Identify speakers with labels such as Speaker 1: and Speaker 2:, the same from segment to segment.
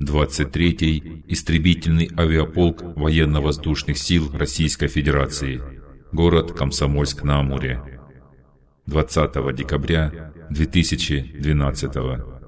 Speaker 1: 23-й истребительный авиаполк военно-воздушных сил Российской Федерации. Город Комсомольск на Амуре. 20 декабря 2012 В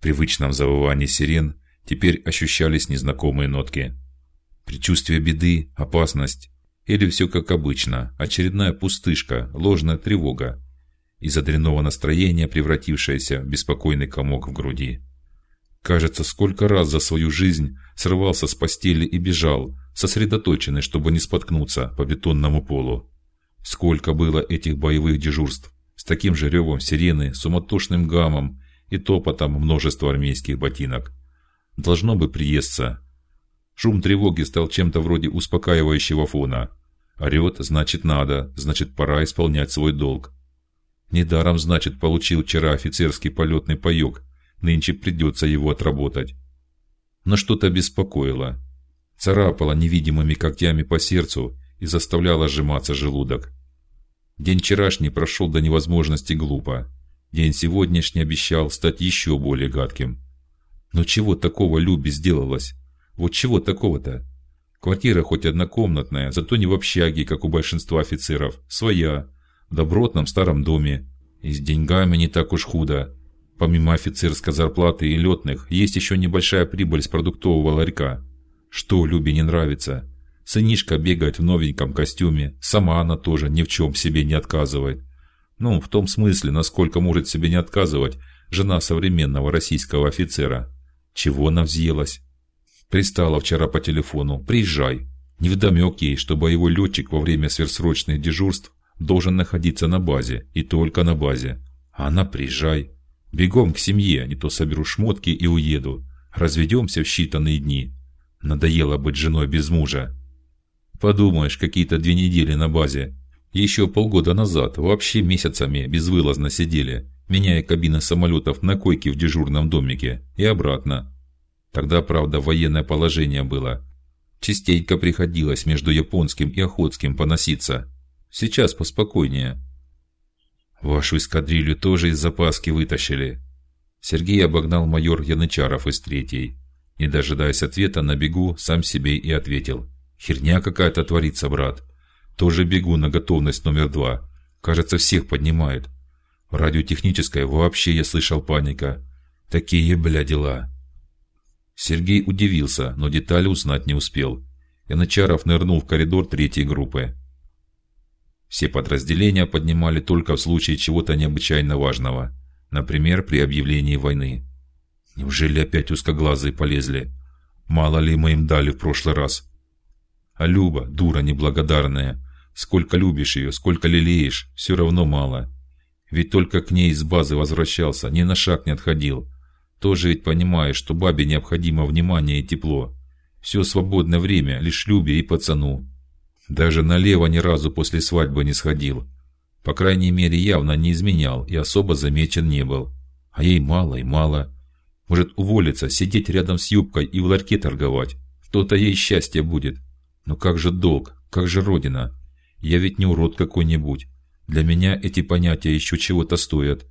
Speaker 1: привычном завывании сирен теперь ощущались незнакомые нотки. Предчувствие беды, опасность или все как обычно, очередная пустышка, ложная тревога, из дрянного настроения превратившаяся в беспокойный комок в груди. Кажется, сколько раз за свою жизнь срывался с постели и бежал, сосредоточенный, чтобы не споткнуться по бетонному полу. Сколько было этих боевых дежурств с таким же ревом сирены, суматошным гамом и топотом множества армейских ботинок. Должно бы приесться. Шум тревоги стал чем-то вроде успокаивающего фона. Орет, значит надо, значит пора исполнять свой долг. Недаром, значит, получил вчера офицерский полетный паёк Нынче придется его отработать. Но что-то беспокоило, царапало невидимыми когтями по сердцу и заставляло сжиматься желудок. День вчерашний прошел до невозможности глупо. День сегодняшний обещал стать еще более гадким. Но чего такого Любе сделалось? Вот чего такого-то? Квартира хоть однокомнатная, зато не в общаге, как у большинства офицеров, своя, в добротном старом доме, и с деньгами не так уж худо. Помимо офицерской зарплаты и летных, есть еще небольшая прибыль с продуктового ларька. Что Любе не нравится? Сынишка бегает в новеньком костюме, сама она тоже ни в чем себе не отказывает. Ну, в том смысле, насколько может себе не отказывать жена современного российского офицера. Чего она взъелась? Пристала вчера по телефону. Приезжай. Не вдомек ей, что боевой летчик во время сверхсрочных дежурств должен находиться на базе и только на базе. А она приезжай. Бегом к семье, не то соберу шмотки и уеду. Разведемся в считанные дни. Надоело быть женой без мужа. Подумаешь, какие-то две недели на базе. Еще полгода назад вообще месяцами безвылазно сидели, меняя кабины самолетов на койки в дежурном домике и обратно. Тогда, правда, военное положение было. Частенько приходилось между японским и охотским поноситься. Сейчас поспокойнее. Вашу эскадрилью тоже из запаски вытащили. Сергей обогнал майор Янычаров из третьей. Не дожидаясь ответа, на бегу сам себе и ответил: "Херня какая-то творится, брат. Тоже бегу на готовность номер два. Кажется, всех поднимают. В радиотехнической вообще я слышал паника. Такие бля дела". Сергей удивился, но детали узнать не успел. Янычаров нырнул в коридор третьей группы. Все подразделения поднимали только в случае чего-то необычайно важного, например, при объявлении войны. Неужели опять узкоглазые полезли? Мало ли мы им дали в прошлый раз. А Люба, дура неблагодарная, сколько любишь ее, сколько лелеешь, все равно мало. Ведь только к ней из базы возвращался, ни на шаг не отходил. Тоже ведь понимаешь, что бабе необходимо внимание и тепло. Все свободное время лишь Любе и пацану. Даже налево ни разу после свадьбы не сходил. По крайней мере, явно не изменял и особо замечен не был. А ей мало и мало. Может уволиться, сидеть рядом с юбкой и в ларьке торговать. То-то ей счастье будет. Но как же долг, как же родина? Я ведь не урод какой-нибудь. Для меня эти понятия еще чего-то стоят.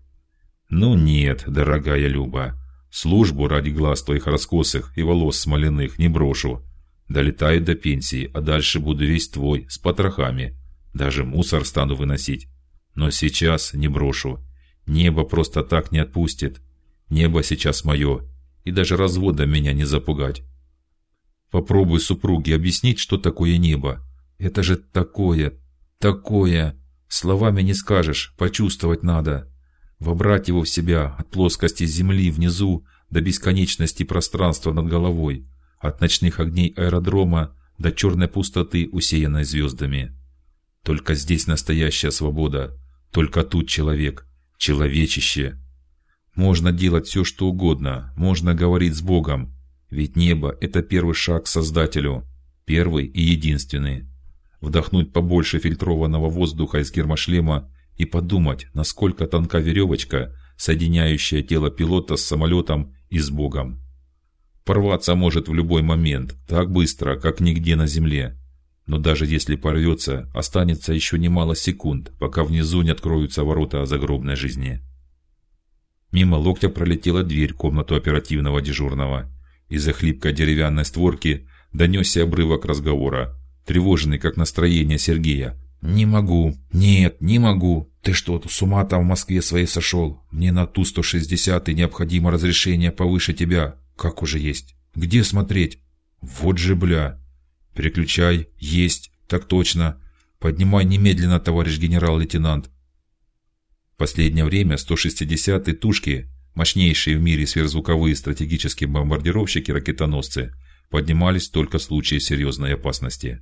Speaker 1: Ну нет, дорогая Люба, службу ради глаз твоих раскосых и волос смоляных не брошу. Долетаю до пенсии, а дальше буду весь твой с потрохами. Даже мусор стану выносить. Но сейчас не брошу. Небо просто так не отпустит. Небо сейчас мое, и даже разводом меня не запугать. Попробуй супруге объяснить, что такое небо. Это же такое, такое. Словами не скажешь, почувствовать надо. Вобрать его в себя от плоскости земли внизу до бесконечности пространства над головой от ночных огней аэродрома до черной пустоты, усеянной звездами. Только здесь настоящая свобода, только тут человек, человечище. Можно делать все, что угодно, можно говорить с Богом, ведь небо – это первый шаг к Создателю, первый и единственный. Вдохнуть побольше фильтрованного воздуха из гермошлема и подумать, насколько тонка веревочка, соединяющая тело пилота с самолетом и с Богом. Порваться может в любой момент, так быстро, как нигде на земле. Но даже если порвется, останется еще немало секунд, пока внизу не откроются ворота загробной жизни. Мимо локтя пролетела дверь в комнату оперативного дежурного. Из-за хлипкой деревянной створки донесся обрывок разговора, тревожный как настроение Сергея. Не могу, нет, не могу. Ты что, с ума там в Москве своей сошел? Мне на ту 160 и необходимо разрешение повыше тебя. Как уже есть? Где смотреть? Вот же бля. Переключай. Есть. Так точно. Поднимай немедленно, товарищ генерал-лейтенант. Последнее время 160-й тушки, мощнейшие в мире сверхзвуковые стратегические бомбардировщики-ракетоносцы, поднимались только в случае серьезной опасности.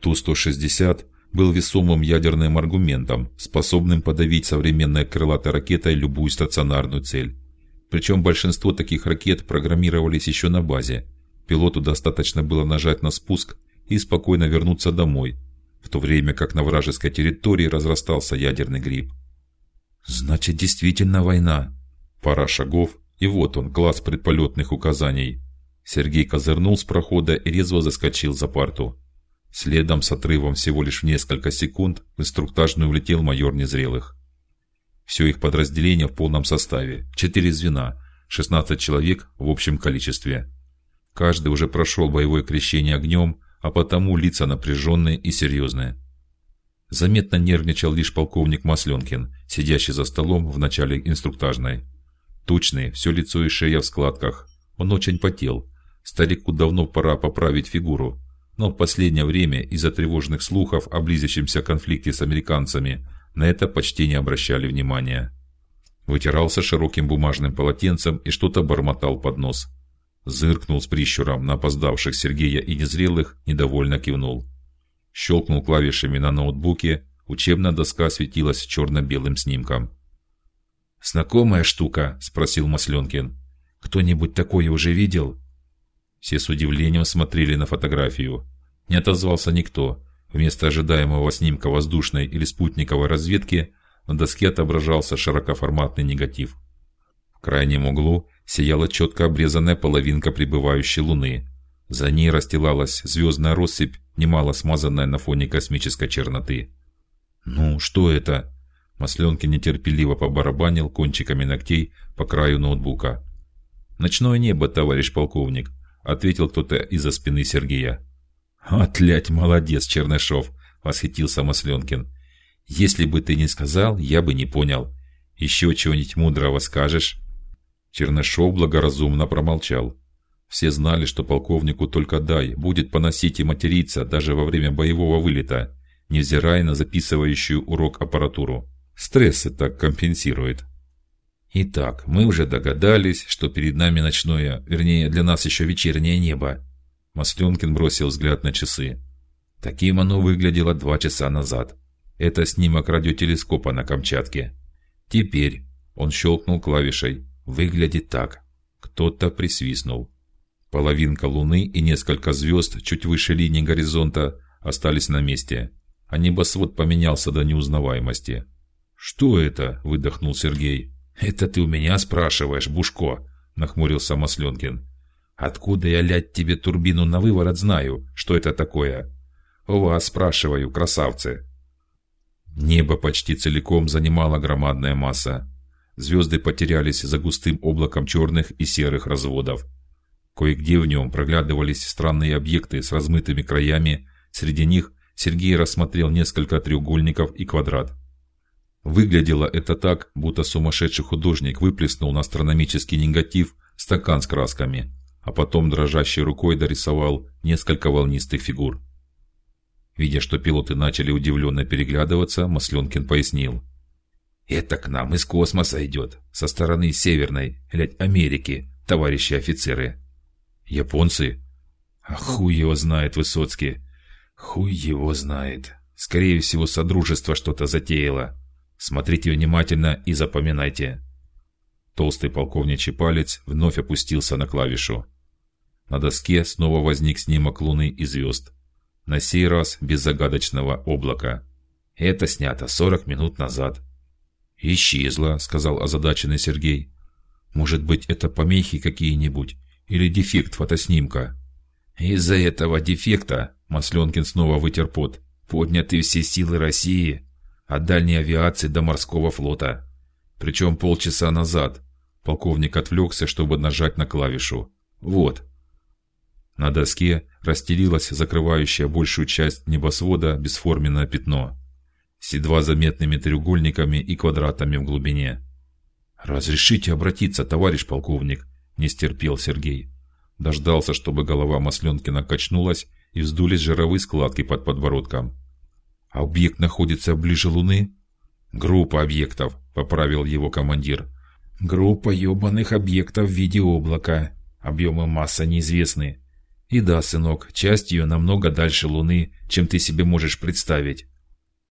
Speaker 1: Ту-160 был весомым ядерным аргументом, способным подавить современной крылатой ракетой любую стационарную цель. Причем большинство таких ракет программировались еще на базе. Пилоту достаточно было нажать на спуск и спокойно вернуться домой, в то время как на вражеской территории разрастался ядерный гриб. Значит, действительно война. Пара шагов, и вот он, глаз предполетных указаний. Сергей козырнул с прохода и резво заскочил за парту. Следом с отрывом всего лишь в несколько секунд в инструктажную влетел майор Незрелых. Все их подразделение в полном составе, четыре звена, 16 человек в общем количестве. Каждый уже прошел боевое крещение огнем, а потому лица напряженные и серьезные. Заметно нервничал лишь полковник Масленкин, сидящий за столом в начале инструктажной. Тучный, все лицо и шея в складках. Он очень потел. Старику давно пора поправить фигуру, но в последнее время из-за тревожных слухов о близящемся конфликте с американцами на это почти не обращали внимания. Вытирался широким бумажным полотенцем и что-то бормотал под нос. Зыркнул с прищуром на опоздавших Сергея и незрелых, недовольно кивнул. Щелкнул клавишами на ноутбуке, учебная доска светилась черно-белым снимком. Знакомая штука, спросил Масленкин. Кто-нибудь такое уже видел? Все с удивлением смотрели на фотографию. Не отозвался никто. Вместо ожидаемого снимка воздушной или спутниковой разведки на доске отображался широкоформатный негатив. В крайнем углу сияла четко обрезанная половинка прибывающей Луны. За ней расстилалась звездная россыпь немало смазанная на фоне космической черноты. Ну, что это? Масленкин нетерпеливо побарабанил кончиками ногтей по краю ноутбука. Ночное небо, товарищ полковник, ответил кто-то из-за спины Сергея. Отлять, молодец, Чернышов, восхитился Масленкин. Если бы ты не сказал, я бы не понял. Еще чего-нибудь мудрого скажешь? Чернышов благоразумно промолчал. Все знали, что полковнику только дай будет поносить и материться даже во время боевого вылета, невзирая на записывающую урок аппаратуру. Стрессы так компенсирует. Итак, мы уже догадались, что перед нами ночное, вернее, для нас еще вечернее небо. Масленкин бросил взгляд на часы. Таким оно выглядело два часа назад. Это снимок радиотелескопа на Камчатке. Теперь он щелкнул клавишей. Выглядит так. Кто-то присвистнул. Половинка Луны и несколько звезд чуть выше линии горизонта остались на месте, а небосвод поменялся до неузнаваемости. Что это? выдохнул Сергей. Это ты у меня спрашиваешь, Бушко? нахмурился Масленкин. Откуда я лять тебе турбину на выворот знаю, что это такое? У вас спрашиваю, красавцы. Небо почти целиком занимала громадная масса. Звезды потерялись за густым облаком черных и серых разводов. Кое-где в нем проглядывались странные объекты с размытыми краями. Среди них Сергей рассмотрел несколько треугольников и квадрат. Выглядело это так, будто сумасшедший художник выплеснул на астрономический негатив стакан с красками, а потом дрожащей рукой дорисовал несколько волнистых фигур. Видя, что пилоты начали удивленно переглядываться, Масленкин пояснил: "Это к нам из космоса идет, со стороны северной, глядь, Америки, товарищи офицеры. Японцы? А хуй его знает, Высоцкий. Хуй его знает. Скорее всего, содружество что-то затеяло. Смотрите внимательно и запоминайте. Толстый полковничий палец вновь опустился на клавишу. На доске снова возник снимок Луны и звезд. На сей раз без загадочного облака. Это снято сорок минут назад. Исчезло, сказал озадаченный Сергей. Может быть, это помехи какие-нибудь? или дефект фотоснимка. Из-за этого дефекта Масленкин снова вытер пот. Подняты все силы России от дальней авиации до морского флота. Причем полчаса назад, Полковник отвлекся, чтобы нажать на клавишу. Вот. На доске расстелилось закрывающее большую часть небосвода бесформенное пятно с едва заметными треугольниками и квадратами в глубине. Разрешите обратиться, товарищ полковник, не стерпел Сергей. Дождался, чтобы голова Масленкина качнулась и вздулись жировые складки под подбородком. Объект находится ближе Луны? Группа объектов, поправил его командир. Группа ёбаных объектов в виде облака. Объемы масса неизвестны. И да, сынок, часть ее намного дальше Луны, чем ты себе можешь представить.